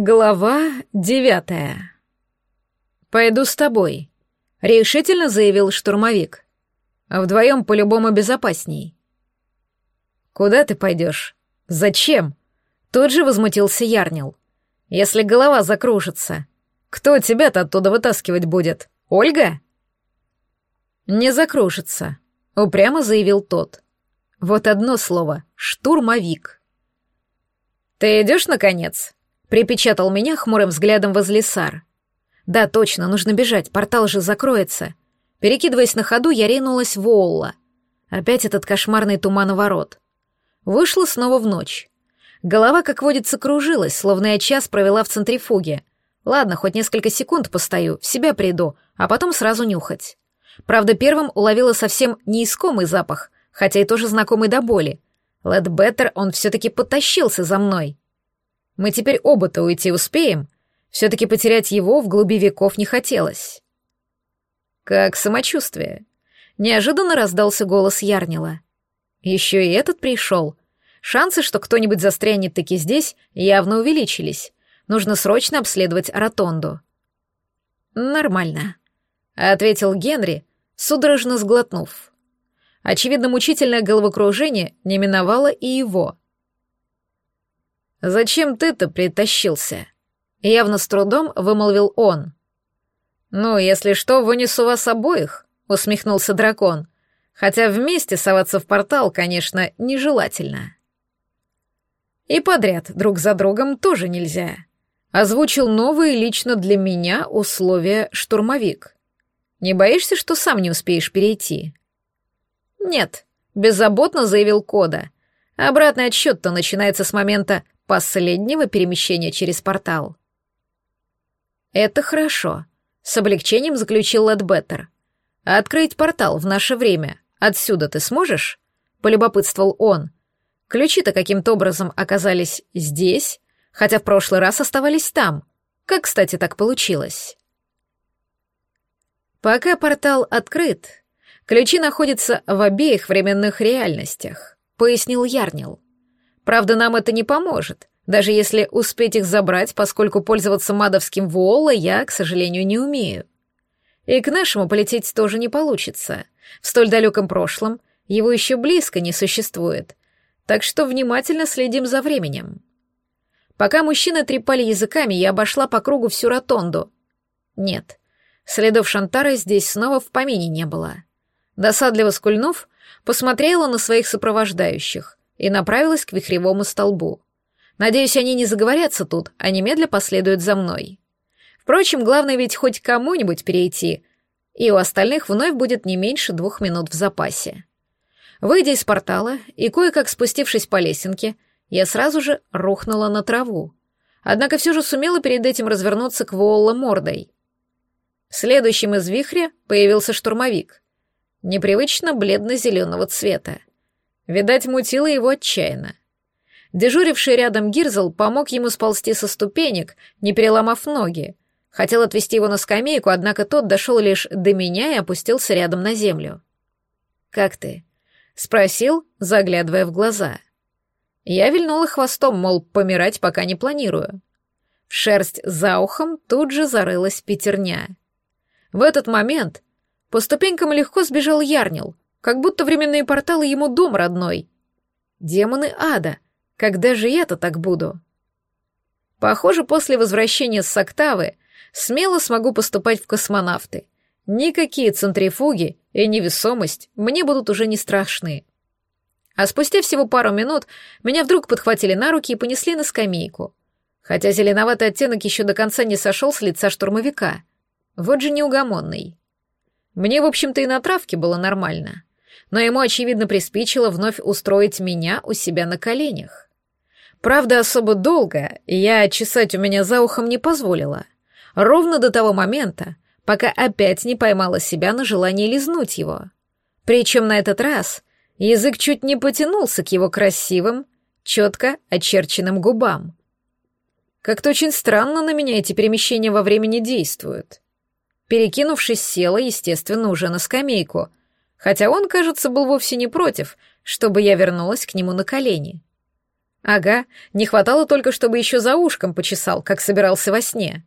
Глава девятая. «Пойду с тобой», — решительно заявил штурмовик. «А вдвоем по-любому безопасней». «Куда ты пойдешь? Зачем?» Тут же возмутился Ярнил. «Если голова закружится, кто тебя-то оттуда вытаскивать будет? Ольга?» «Не закружится», — упрямо заявил тот. «Вот одно слово — штурмовик». «Ты идешь, наконец?» Припечатал меня хмурым взглядом возле сар. Да, точно, нужно бежать, портал же закроется. Перекидываясь на ходу, я ринулась в Оулла. Опять этот кошмарный туман ворот. Вышла снова в ночь. Голова, как водится, кружилась, словно я час провела в центрифуге. Ладно, хоть несколько секунд постою, в себя приду, а потом сразу нюхать. Правда, первым уловила совсем неискомый запах, хотя и тоже знакомый до боли. Лэдбеттер, он все-таки потащился за мной. Мы теперь оба-то уйти успеем. Все-таки потерять его в глуби веков не хотелось. Как самочувствие? Неожиданно раздался голос Ярнила. Еще и этот пришел. Шансы, что кто-нибудь застрянет таки здесь, явно увеличились. Нужно срочно обследовать ротонду. Нормально, ответил Генри, судорожно сглотнув. Очевидно, мучительное головокружение не миновало и его. «Зачем ты-то притащился?» Явно с трудом вымолвил он. «Ну, если что, вынесу вас обоих», — усмехнулся дракон. «Хотя вместе соваться в портал, конечно, нежелательно». «И подряд друг за другом тоже нельзя», — озвучил новые лично для меня условия штурмовик. «Не боишься, что сам не успеешь перейти?» «Нет», — беззаботно заявил Кода. «Обратный отсчет-то начинается с момента последнего перемещения через портал. Это хорошо, с облегчением заключил Лэдбеттер. А открыть портал в наше время отсюда ты сможешь? Полюбопытствовал он. Ключи-то каким-то образом оказались здесь, хотя в прошлый раз оставались там. Как, кстати, так получилось? Пока портал открыт, ключи находятся в обеих временных реальностях, пояснил Ярнил. Правда, нам это не поможет, даже если успеть их забрать, поскольку пользоваться мадовским Вуолла я, к сожалению, не умею. И к нашему полететь тоже не получится. В столь далеком прошлом его еще близко не существует. Так что внимательно следим за временем. Пока мужчины трепали языками, я обошла по кругу всю ротонду. Нет, следов Шантара здесь снова в помине не было. Досадливо скульнув, посмотрела на своих сопровождающих и направилась к вихревому столбу. Надеюсь, они не заговорятся тут, а немедля последуют за мной. Впрочем, главное ведь хоть кому-нибудь перейти, и у остальных вновь будет не меньше двух минут в запасе. Выйдя из портала и кое-как спустившись по лесенке, я сразу же рухнула на траву. Однако все же сумела перед этим развернуться к Волла мордой. Следующим из вихря появился штурмовик. Непривычно бледно-зеленого цвета. Видать, мутило его отчаянно. Дежуривший рядом Гирзл помог ему сползти со ступенек, не переломав ноги. Хотел отвести его на скамейку, однако тот дошел лишь до меня и опустился рядом на землю. «Как ты?» — спросил, заглядывая в глаза. Я вильнула хвостом, мол, помирать пока не планирую. В шерсть за ухом тут же зарылась пятерня. В этот момент по ступенькам легко сбежал Ярнил, как будто временные порталы ему дом родной. Демоны ада, когда же я-то так буду? Похоже, после возвращения с Октавы смело смогу поступать в космонавты. Никакие центрифуги и невесомость мне будут уже не страшны. А спустя всего пару минут меня вдруг подхватили на руки и понесли на скамейку. Хотя зеленоватый оттенок еще до конца не сошел с лица штурмовика. Вот же неугомонный. Мне, в общем-то, и на травке было нормально но ему, очевидно, приспичило вновь устроить меня у себя на коленях. Правда, особо долго я чесать у меня за ухом не позволила. Ровно до того момента, пока опять не поймала себя на желании лизнуть его. Причем на этот раз язык чуть не потянулся к его красивым, четко очерченным губам. Как-то очень странно на меня эти перемещения во времени действуют. Перекинувшись, села, естественно, уже на скамейку, хотя он, кажется, был вовсе не против, чтобы я вернулась к нему на колени. Ага, не хватало только, чтобы еще за ушком почесал, как собирался во сне.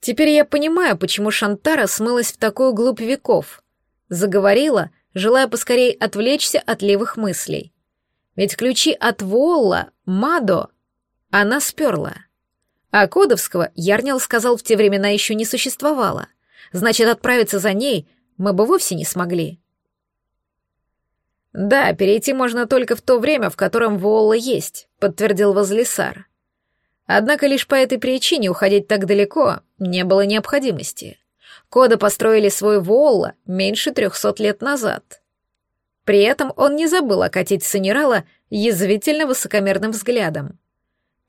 Теперь я понимаю, почему Шантара смылась в такую глубь веков. Заговорила, желая поскорее отвлечься от левых мыслей. Ведь ключи от Волла, Мадо, она сперла. А Кодовского Ярнил сказал в те времена еще не существовало. Значит, отправиться за ней мы бы вовсе не смогли. «Да, перейти можно только в то время, в котором Волла есть», — подтвердил Возлисар. Однако лишь по этой причине уходить так далеко не было необходимости. Кода построили свой Волла меньше трехсот лет назад. При этом он не забыл окатить Санерала язвительно высокомерным взглядом.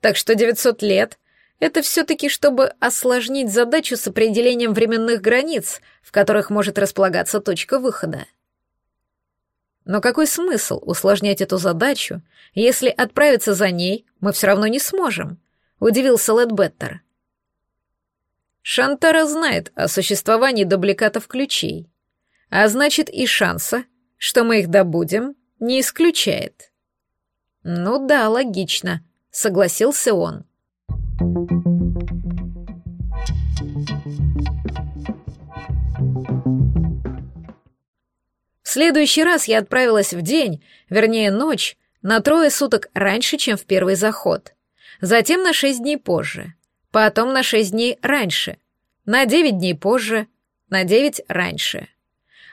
Так что 900 лет — это все-таки чтобы осложнить задачу с определением временных границ, в которых может располагаться точка выхода. Но какой смысл усложнять эту задачу, если отправиться за ней мы все равно не сможем? Удивился Лэдбеттер. Шантара знает о существовании дубликатов ключей, а значит и шанса, что мы их добудем, не исключает. Ну да, логично, согласился он. В следующий раз я отправилась в день, вернее ночь, на трое суток раньше, чем в первый заход. Затем на шесть дней позже. Потом на шесть дней раньше. На девять дней позже. На девять раньше.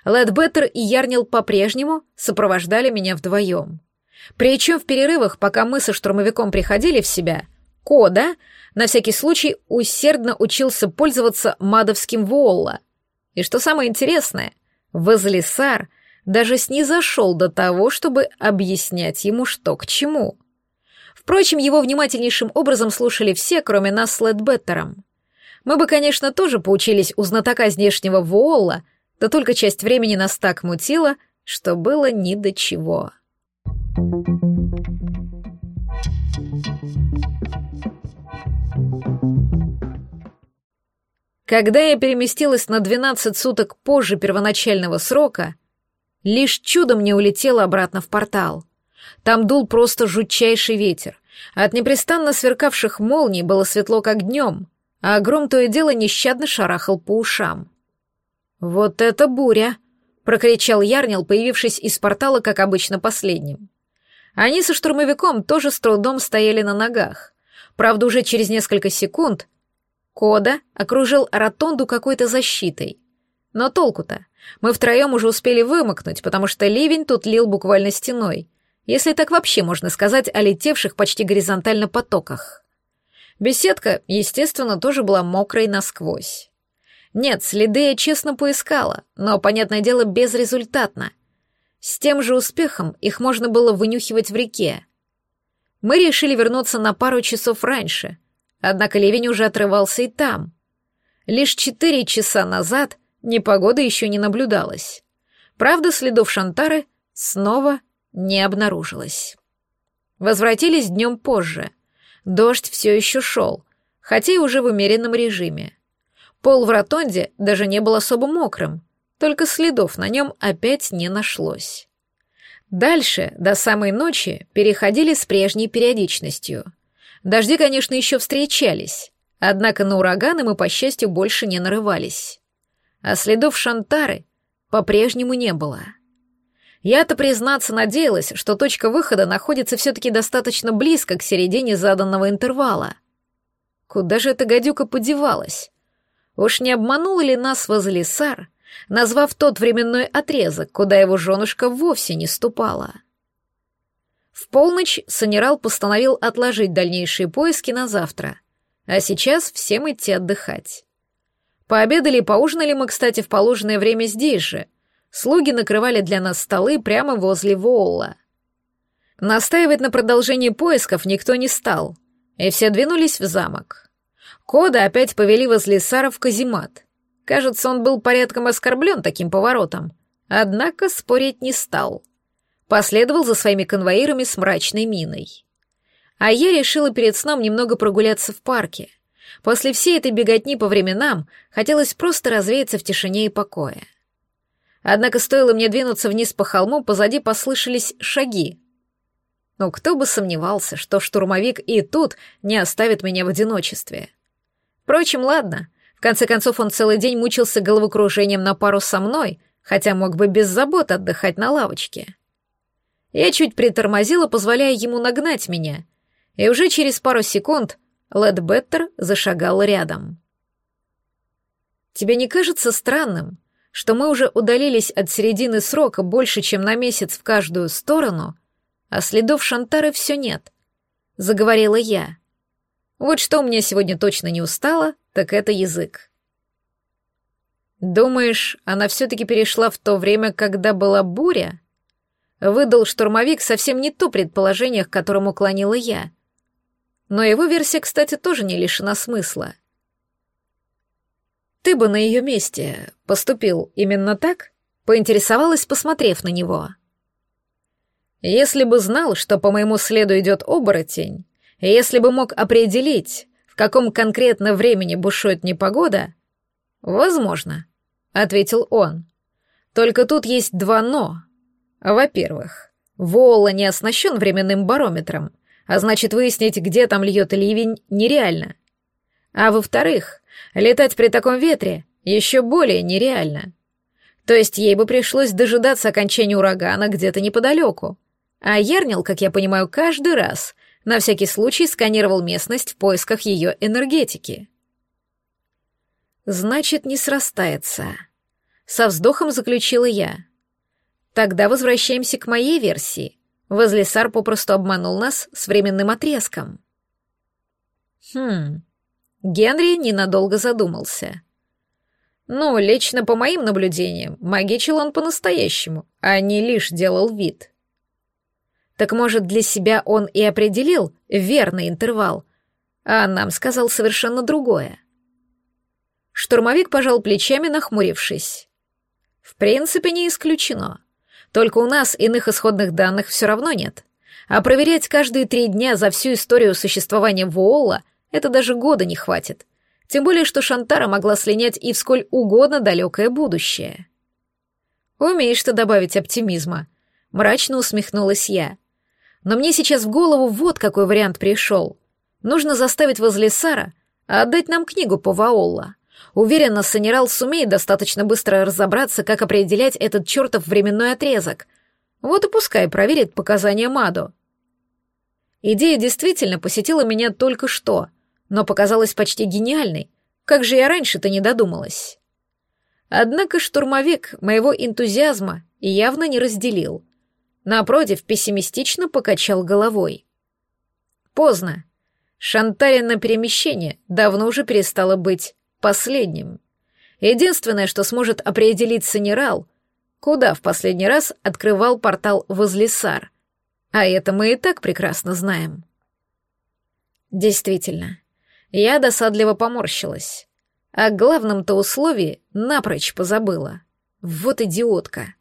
Лэдбеттер и Ярнил по-прежнему сопровождали меня вдвоем. Причем в перерывах, пока мы со штурмовиком приходили в себя, Кода на всякий случай усердно учился пользоваться мадовским Волла. И что самое интересное, Возлисар — даже снизошел до того, чтобы объяснять ему, что к чему. Впрочем, его внимательнейшим образом слушали все, кроме нас с Лэдбеттером. Мы бы, конечно, тоже поучились у знатока здешнего Вуолла, да только часть времени нас так мутила, что было ни до чего. Когда я переместилась на 12 суток позже первоначального срока, Лишь чудом не улетела обратно в портал. Там дул просто жутчайший ветер. От непрестанно сверкавших молний было светло, как днем, а гром то и дело нещадно шарахал по ушам. «Вот это буря!» — прокричал Ярнил, появившись из портала, как обычно, последним. Они со штурмовиком тоже с трудом стояли на ногах. Правда, уже через несколько секунд Кода окружил ротонду какой-то защитой. Но толку-то? Мы втроем уже успели вымокнуть, потому что ливень тут лил буквально стеной, если так вообще можно сказать о летевших почти горизонтально потоках. Беседка, естественно, тоже была мокрой насквозь. Нет, следы я честно поискала, но, понятное дело, безрезультатно. С тем же успехом их можно было вынюхивать в реке. Мы решили вернуться на пару часов раньше, однако ливень уже отрывался и там. Лишь четыре часа назад Непогода еще не наблюдалась. Правда, следов Шантары снова не обнаружилось. Возвратились днем позже. Дождь все еще шел, хотя и уже в умеренном режиме. Пол в ротонде даже не был особо мокрым, только следов на нем опять не нашлось. Дальше, до самой ночи, переходили с прежней периодичностью. Дожди, конечно, еще встречались, однако на ураганы мы, по счастью, больше не нарывались а следов Шантары по-прежнему не было. Я-то, признаться, надеялась, что точка выхода находится все-таки достаточно близко к середине заданного интервала. Куда же эта гадюка подевалась? Уж не обманул ли нас Возлисар, назвав тот временной отрезок, куда его женушка вовсе не ступала? В полночь Санерал постановил отложить дальнейшие поиски на завтра, а сейчас всем идти отдыхать. Пообедали и поужинали мы, кстати, в положенное время здесь же. Слуги накрывали для нас столы прямо возле Волла. Настаивать на продолжении поисков никто не стал, и все двинулись в замок. Кода опять повели возле Сара в каземат. Кажется, он был порядком оскорблен таким поворотом, однако спорить не стал. Последовал за своими конвоирами с мрачной миной. А я решила перед сном немного прогуляться в парке — После всей этой беготни по временам хотелось просто развеяться в тишине и покое. Однако стоило мне двинуться вниз по холму, позади послышались шаги. Но кто бы сомневался, что штурмовик и тут не оставит меня в одиночестве. Впрочем, ладно. В конце концов, он целый день мучился головокружением на пару со мной, хотя мог бы без забот отдыхать на лавочке. Я чуть притормозила, позволяя ему нагнать меня, и уже через пару секунд Лэдбеттер зашагал рядом. «Тебе не кажется странным, что мы уже удалились от середины срока больше, чем на месяц в каждую сторону, а следов Шантары все нет?» — заговорила я. «Вот что у меня сегодня точно не устало, так это язык». «Думаешь, она все-таки перешла в то время, когда была буря?» Выдал штурмовик совсем не то предположение, к которому клонила я — но его версия, кстати, тоже не лишена смысла. «Ты бы на ее месте поступил именно так?» — поинтересовалась, посмотрев на него. «Если бы знал, что по моему следу идет оборотень, если бы мог определить, в каком конкретно времени бушует непогода, возможно», — ответил он. «Только тут есть два «но». Во-первых, Вола не оснащен временным барометром, а значит, выяснить, где там льет ливень, нереально. А во-вторых, летать при таком ветре еще более нереально. То есть ей бы пришлось дожидаться окончания урагана где-то неподалеку. А Ярнил, как я понимаю, каждый раз на всякий случай сканировал местность в поисках ее энергетики. Значит, не срастается. Со вздохом заключила я. Тогда возвращаемся к моей версии — Возлесар попросту обманул нас с временным отрезком. Хм. Генри ненадолго задумался. Ну, лично по моим наблюдениям, магичил он по-настоящему, а не лишь делал вид. Так может, для себя он и определил верный интервал, а нам сказал совершенно другое. Штурмовик пожал плечами, нахмурившись. В принципе, не исключено. Только у нас иных исходных данных все равно нет. А проверять каждые три дня за всю историю существования Вуолла это даже года не хватит. Тем более, что Шантара могла слинять и в сколь угодно далекое будущее. «Умеешь ты добавить оптимизма», — мрачно усмехнулась я. «Но мне сейчас в голову вот какой вариант пришел. Нужно заставить возле Сара отдать нам книгу по Ваолла. Уверена, Санерал сумеет достаточно быстро разобраться, как определять этот чертов временной отрезок. Вот и пускай проверит показания Мадо. Идея действительно посетила меня только что, но показалась почти гениальной. Как же я раньше-то не додумалась? Однако штурмовик моего энтузиазма явно не разделил. Напротив, пессимистично покачал головой. Поздно. Шантарин перемещение давно уже перестало быть последним. Единственное, что сможет определить Санерал, куда в последний раз открывал портал возле Сар. А это мы и так прекрасно знаем. Действительно, я досадливо поморщилась. О главном-то условии напрочь позабыла. Вот идиотка.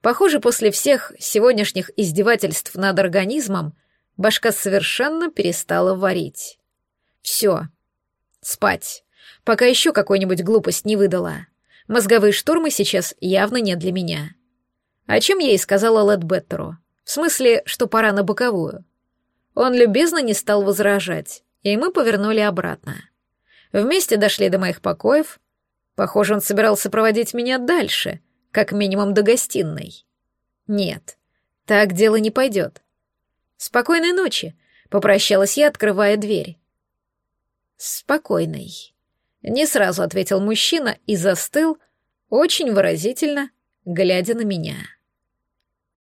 Похоже, после всех сегодняшних издевательств над организмом башка совершенно перестала варить. Все. Спать пока еще какую-нибудь глупость не выдала. Мозговые штурмы сейчас явно не для меня. О чем я и сказала Ледбеттеру. В смысле, что пора на боковую. Он любезно не стал возражать, и мы повернули обратно. Вместе дошли до моих покоев. Похоже, он собирался проводить меня дальше, как минимум до гостиной. Нет, так дело не пойдет. Спокойной ночи, попрощалась я, открывая дверь. Спокойной. Не сразу ответил мужчина и застыл, очень выразительно, глядя на меня.